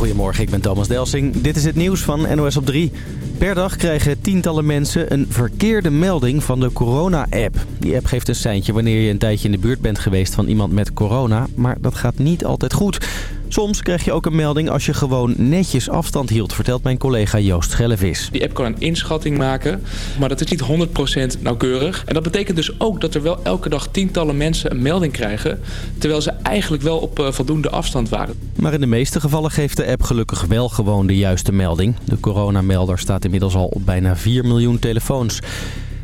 Goedemorgen, ik ben Thomas Delsing. Dit is het nieuws van NOS op 3. Per dag krijgen tientallen mensen een verkeerde melding van de corona-app. Die app geeft een seintje wanneer je een tijdje in de buurt bent geweest van iemand met corona. Maar dat gaat niet altijd goed. Soms krijg je ook een melding als je gewoon netjes afstand hield, vertelt mijn collega Joost Schellevis. Die app kan een inschatting maken, maar dat is niet 100% nauwkeurig. En dat betekent dus ook dat er wel elke dag tientallen mensen een melding krijgen... terwijl ze eigenlijk wel op uh, voldoende afstand waren. Maar in de meeste gevallen geeft de app gelukkig wel gewoon de juiste melding. De coronamelder staat inmiddels al op bijna 4 miljoen telefoons.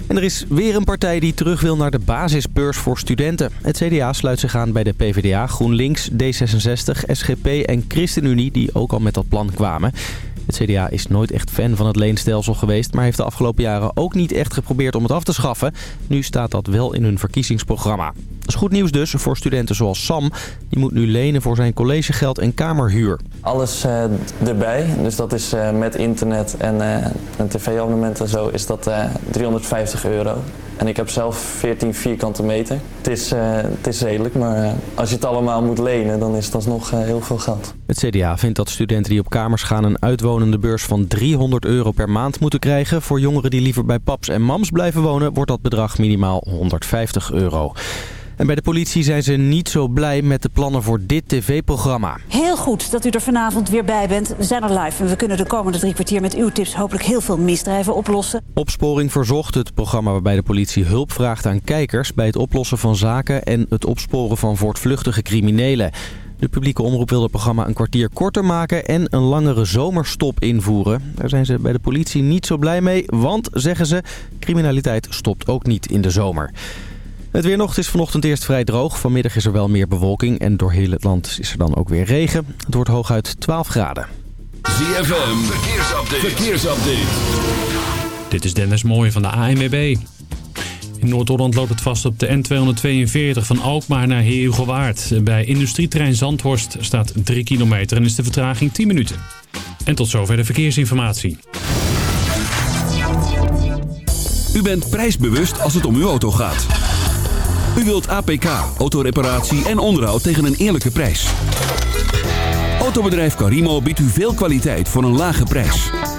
En er is weer een partij die terug wil naar de basisbeurs voor studenten. Het CDA sluit zich aan bij de PvdA, GroenLinks, D66, SGP en ChristenUnie die ook al met dat plan kwamen. Het CDA is nooit echt fan van het leenstelsel geweest... maar heeft de afgelopen jaren ook niet echt geprobeerd om het af te schaffen. Nu staat dat wel in hun verkiezingsprogramma. Dat is goed nieuws dus voor studenten zoals Sam. Die moet nu lenen voor zijn collegegeld en kamerhuur. Alles uh, erbij, dus dat is uh, met internet en uh, een tv-abonnement en zo... is dat 350 euro. En ik heb zelf 14 vierkante meter. Het is, uh, het is redelijk, maar uh, als je het allemaal moet lenen, dan is dat nog uh, heel veel geld. Het CDA vindt dat studenten die op kamers gaan een uitwonende beurs van 300 euro per maand moeten krijgen. Voor jongeren die liever bij paps en mams blijven wonen, wordt dat bedrag minimaal 150 euro. En bij de politie zijn ze niet zo blij met de plannen voor dit tv-programma. Heel goed dat u er vanavond weer bij bent. We zijn er live en we kunnen de komende drie kwartier met uw tips hopelijk heel veel misdrijven oplossen. Opsporing Verzocht, het programma waarbij de politie hulp vraagt aan kijkers... bij het oplossen van zaken en het opsporen van voortvluchtige criminelen. De publieke omroep wil het programma een kwartier korter maken en een langere zomerstop invoeren. Daar zijn ze bij de politie niet zo blij mee, want, zeggen ze, criminaliteit stopt ook niet in de zomer. Het weer nog is vanochtend eerst vrij droog. Vanmiddag is er wel meer bewolking en door heel het land is er dan ook weer regen. Het wordt hooguit 12 graden. ZFM, verkeersupdate. verkeersupdate. Dit is Dennis Mooij van de ANWB. In Noord-Holland loopt het vast op de N242 van Alkmaar naar Heerhugowaard. Bij industrieterrein Zandhorst staat 3 kilometer en is de vertraging 10 minuten. En tot zover de verkeersinformatie. U bent prijsbewust als het om uw auto gaat. U wilt APK, autoreparatie en onderhoud tegen een eerlijke prijs. Autobedrijf Carimo biedt u veel kwaliteit voor een lage prijs.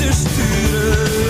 Ik leef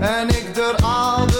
en ik er aan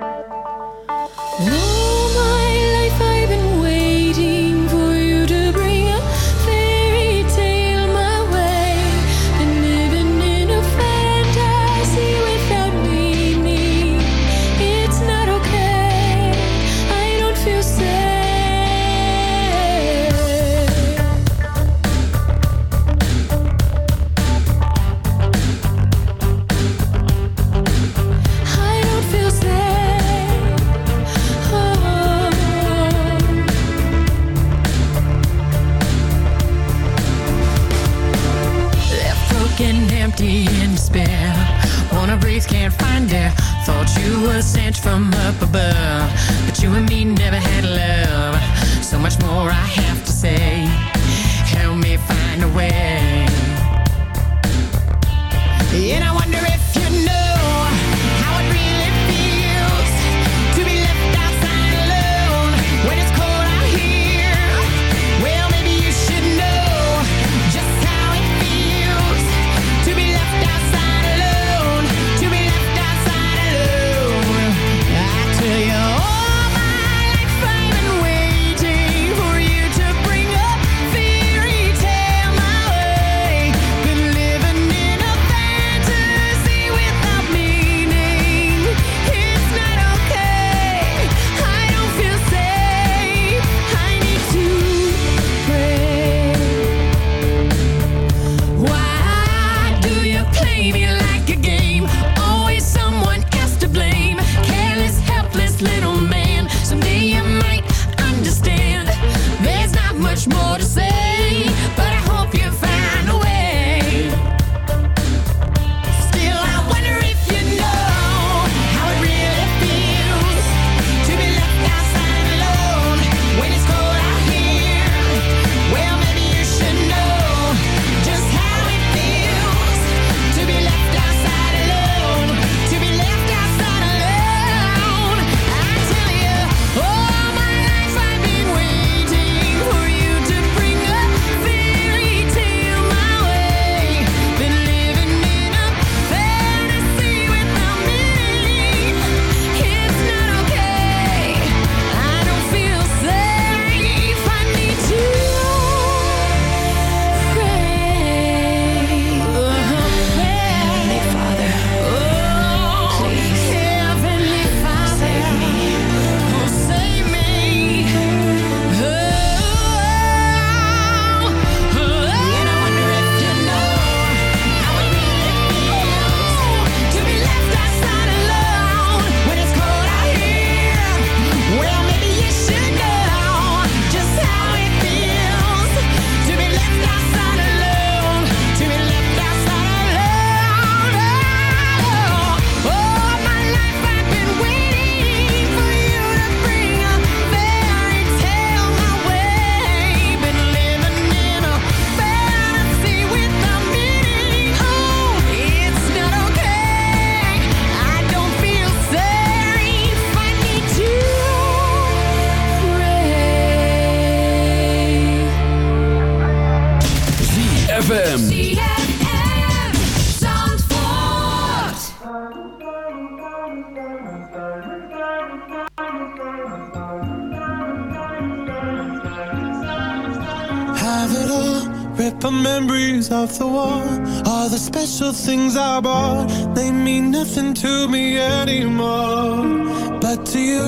anymore. But to you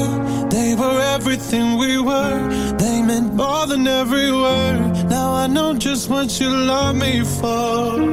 They were everything we were. They meant more than every word. Now I know just what you love me for.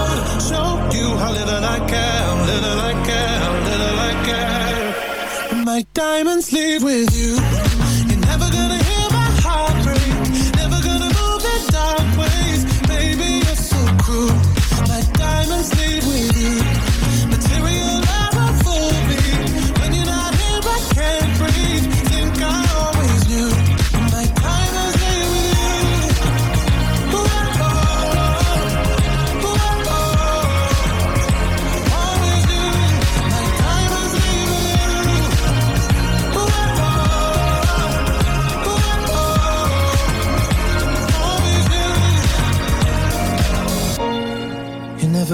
You how little I care, little I care, little I care. My diamonds leave with you. You're never gonna hear my heart break. Never gonna move in dark ways. Baby, you're so cruel.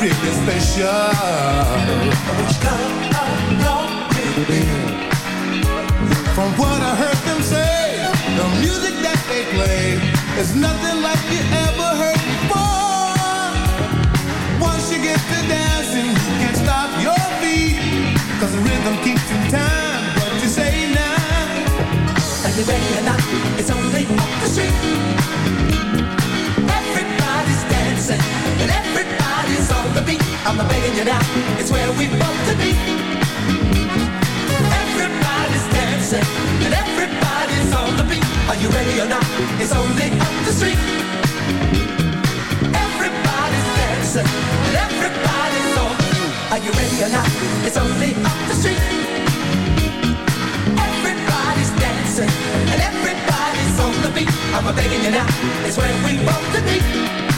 Really special. You? From what I heard them say, the music that they play is nothing like you ever heard before. Once you get to dancing, you can't stop your feet. Cause the rhythm keeps in time. What you say now? Are I'm begging you now, it's where we both to be. Everybody's dancing and everybody's on the beat. Are you ready or not? It's only up the street. Everybody's dancing and everybody's on. Are you ready or not? It's only up the street. Everybody's dancing and everybody's on the beat. I'm begging you now, it's where we both to be.